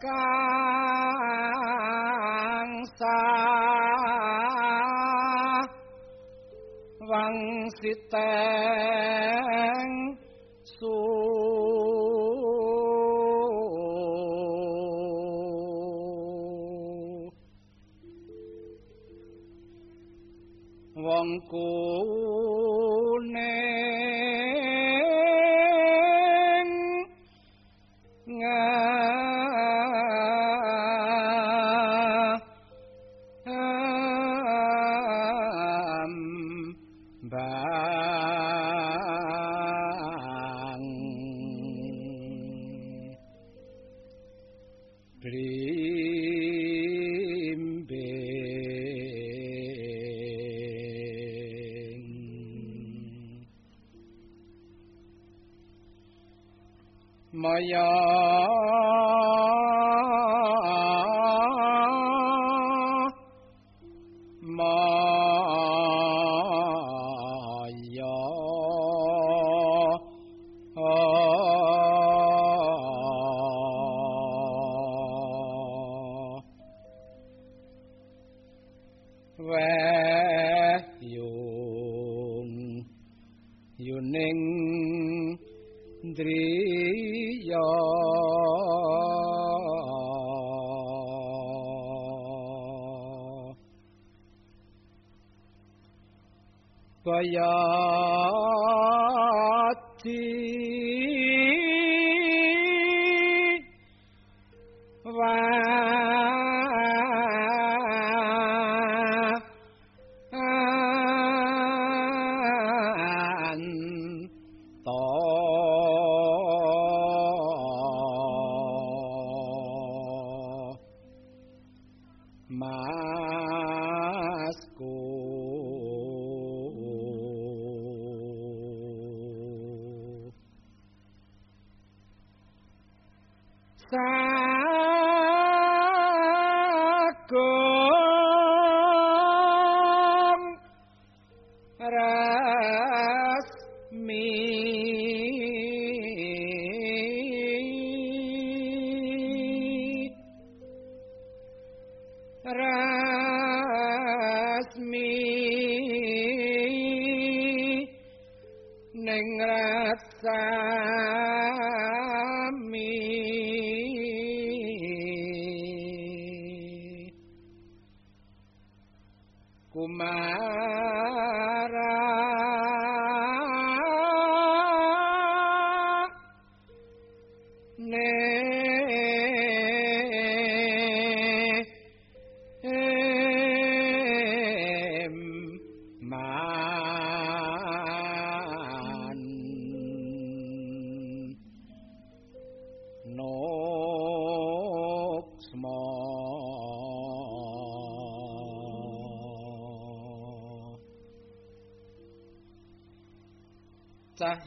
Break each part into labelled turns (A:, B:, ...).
A: Kang sah wangsiteng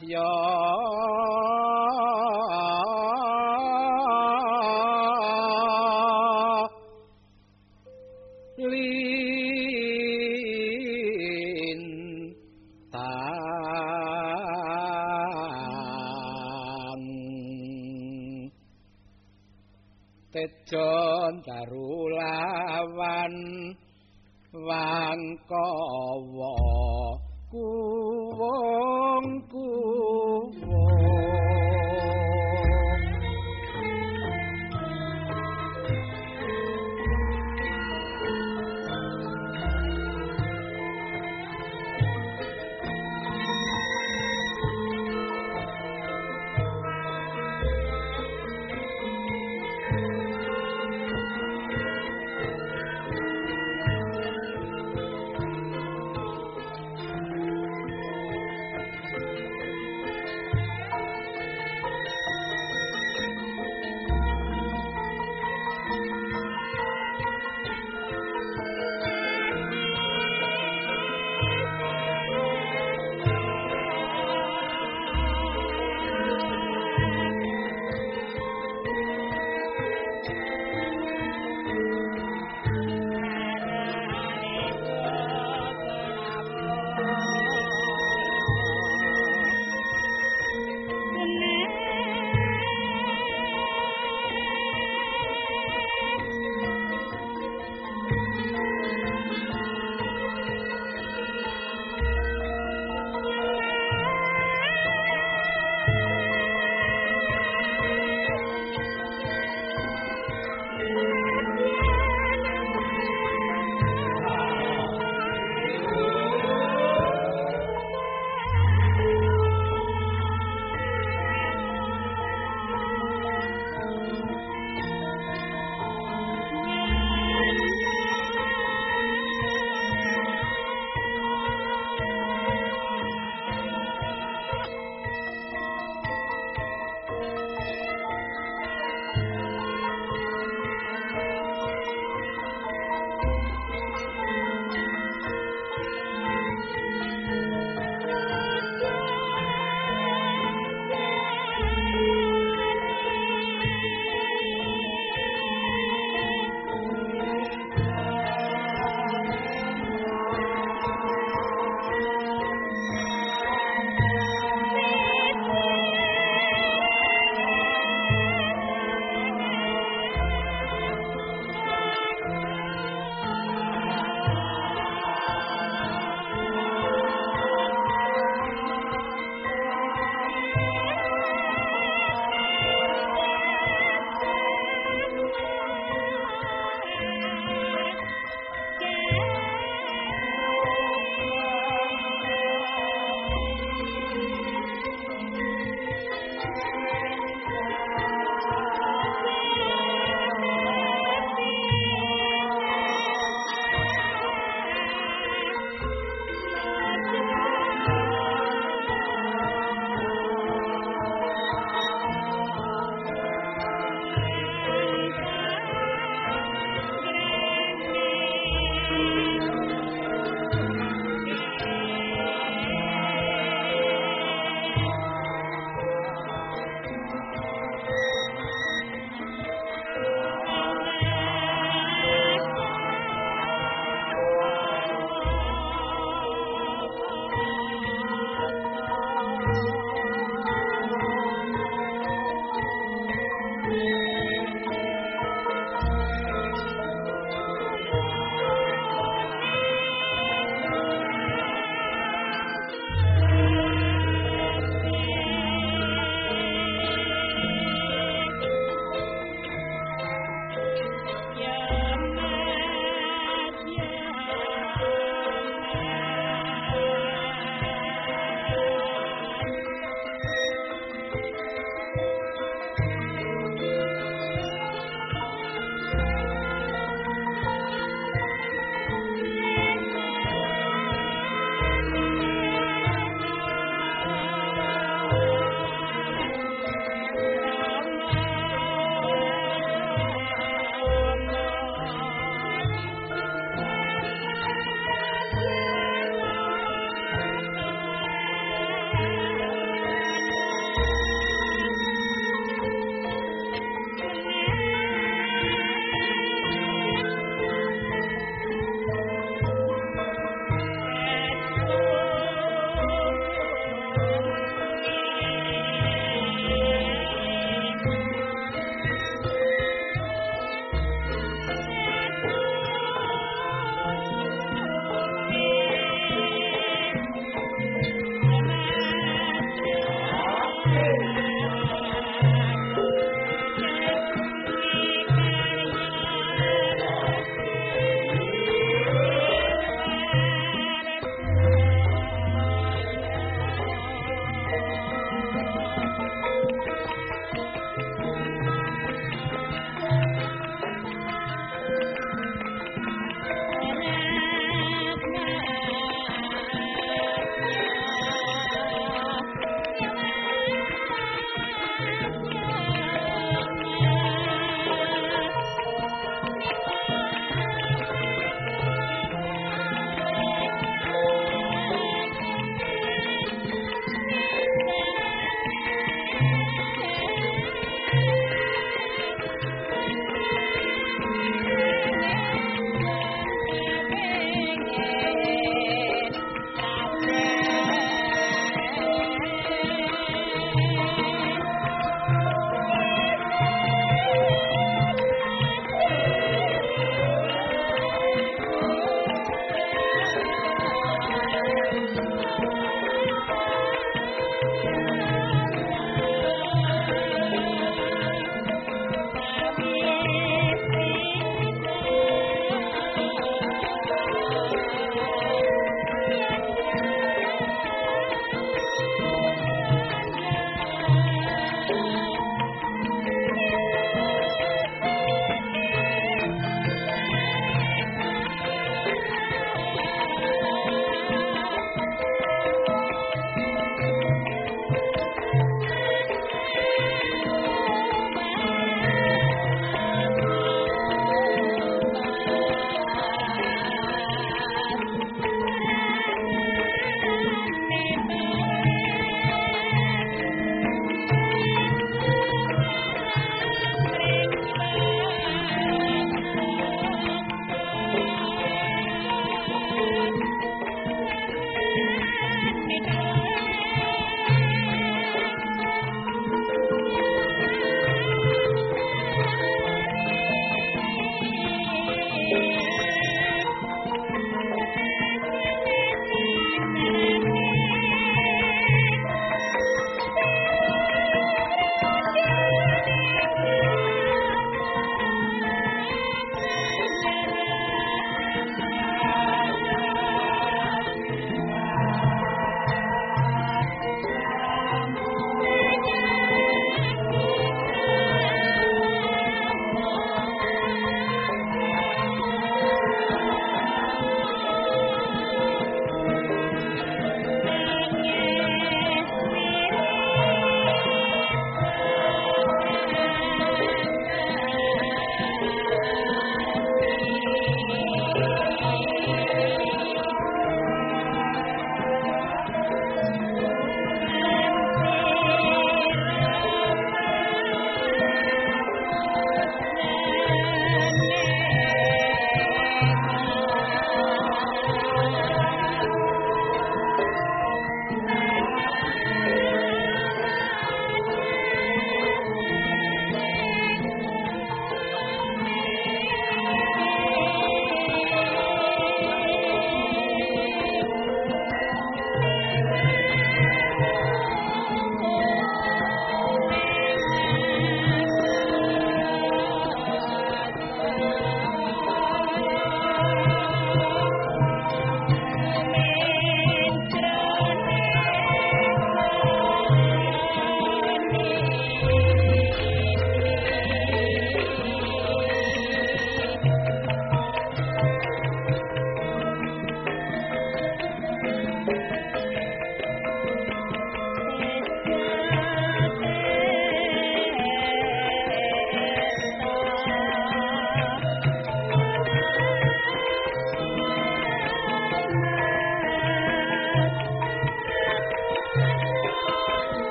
A: cahya lintang tejon darulawan wangkawa kuwong kuwong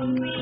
B: 唉